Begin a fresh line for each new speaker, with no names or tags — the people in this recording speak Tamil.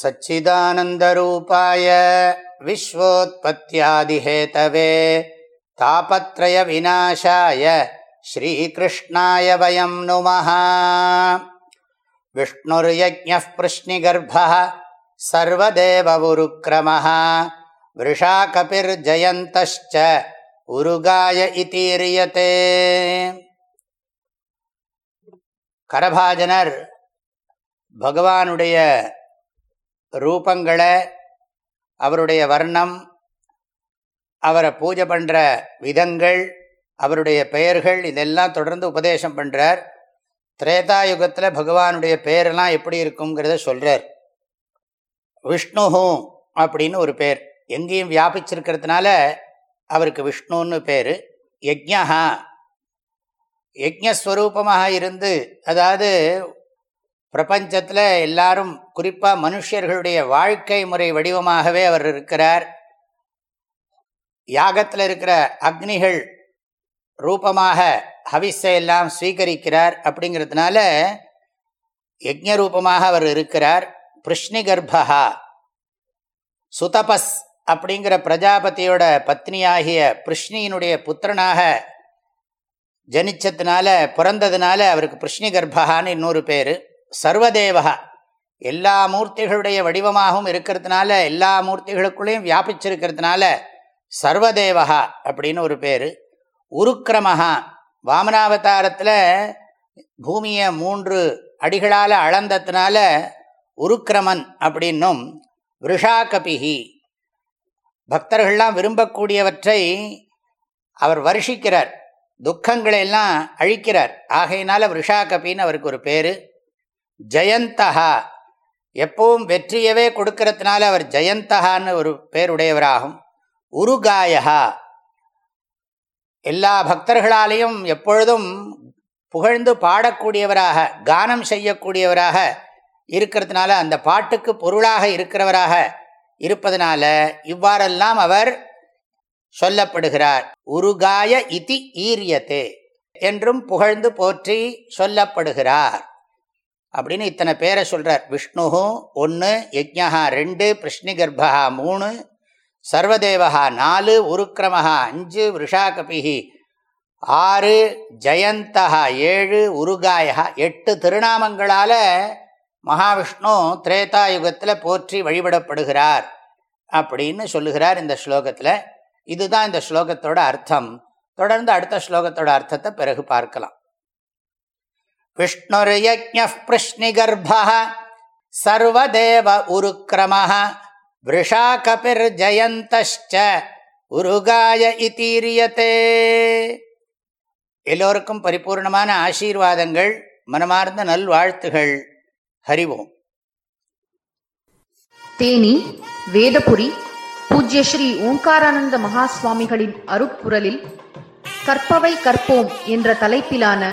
सच्चिदानन्दरूपाय विश्वोत्पत्त्यादिहेतवे तापत्रयविनाशाय श्रीकृष्णाय वयं नुमः विष्णुर्यज्ञः पृश्निगर्भः सर्वदेवगुरुक्रमः वृषाकपिर्जयन्तश्च उरुगाय इतीर्यते करभाजनर् भगवानुडय ரூபங்களை அவருடைய வர்ணம் அவரை பூஜை பண்ணுற விதங்கள் அவருடைய பெயர்கள் இதெல்லாம் தொடர்ந்து உபதேசம் பண்ணுறார் திரேதாயுகத்தில் பகவானுடைய பெயரெல்லாம் எப்படி இருக்குங்கிறத சொல்கிறார் விஷ்ணுஹூ அப்படின்னு ஒரு பேர். எங்கேயும் வியாபிச்சிருக்கிறதுனால அவருக்கு விஷ்ணுன்னு பேர். யஜ்யா யஜ்யஸ்வரூபமாக இருந்து அதாவது பிரபஞ்சத்தில் எல்லாரும் குறிப்பாக மனுஷர்களுடைய வாழ்க்கை முறை வடிவமாகவே அவர் இருக்கிறார். யாகத்தில் இருக்கிற அக்னிகள் ரூபமாக ஹவிஸை எல்லாம் ஸ்வீகரிக்கிறார் அப்படிங்கிறதுனால யஜ்ய ரூபமாக அவர் இருக்கிறார். பிருஷ்ணிகர்பா சுதபஸ் அப்படிங்கிற பிரஜாபதியோட பத்னியாகிய பிருஷ்ணியினுடைய புத்திரனாக ஜனிச்சதுனால பிறந்ததுனால அவருக்கு பிருஷ்ணி கர்ப்பகான்னு இன்னொரு பேர். சர்வதேவகா எல்லா மூர்த்திகளுடைய வடிவமாகவும் இருக்கிறதுனால எல்லா மூர்த்திகளுக்குள்ளேயும் வியாபிச்சிருக்கிறதுனால சர்வதேவகா அப்படின்னு ஒரு பேர். உருக்கிரமஹா வாமனாவதாரத்தில் பூமியை மூன்று அடிகளால் அளந்ததுனால உருக்கிரமன் அப்படின்னும் விஷாகபிகி பக்தர்கள்லாம் விரும்பக்கூடியவற்றை அவர் வருஷிக்கிறார். துக்கங்களை எல்லாம் அழிக்கிறார். ஆகையினால விஷாகபின்னு அவருக்கு ஒரு பேர். ஜெயந்தகா எப்பவும் வெற்றியவே கொடுக்கறதுனால அவர் ஜெயந்தகான்னு ஒரு பேருடையவராகும். உருகாயா எல்லா பக்தர்களாலையும் எப்பொழுதும் புகழ்ந்து பாடக்கூடியவராக கானம் செய்யக்கூடியவராக இருக்கிறதுனால அந்த பாட்டுக்கு பொருளாக இருக்கிறவராக இருப்பதனால இவ்வாறெல்லாம் அவர் சொல்லப்படுகிறார். உருகாய இதி ஈரியத்தே என்றும் புகழ்ந்து போற்றி சொல்லப்படுகிறார். அப்படின்னு இத்தனை பேரை சொல்கிறார் விஷ்ணு ஒன்று யஜ்யா ரெண்டு பிருஷ்ணிகர்பா மூணு சர்வதேவகா நாலு உருக்கிரமஹா அஞ்சு விஷாகபிஹி ஆறு ஜெயந்தகா ஏழு உருகாயா எட்டு திருநாமங்களால் மகாவிஷ்ணு திரேதாயுகத்தில் போற்றி வழிபடப்படுகிறார் அப்படின்னு சொல்லுகிறார் இந்த ஸ்லோகத்தில். இதுதான் இந்த ஸ்லோகத்தோட அர்த்தம். தொடர்ந்து அடுத்த ஸ்லோகத்தோட அர்த்தத்தை பிறகு பார்க்கலாம். விஷ்ணுர்யஜ பிருஷ்ணிகர்பः சர்வதேவ உருக்கிரம விருஷா கபிர் ஜயந்தஷ்ட உருகாய இதீரியத்தே எல்லோருக்கும் பரிபூர்ணமான ஆசீர்வாதங்கள் மனமார்ந்த நல்வாழ்த்துகள். ஹரிவோம்
தேனி வேதபுரி பூஜ்ய ஸ்ரீ ஓங்காரானந்த மகாஸ்வாமிகளின் அருப்புரலில் கற்பவை கற்போம் என்ற தலைப்பிலான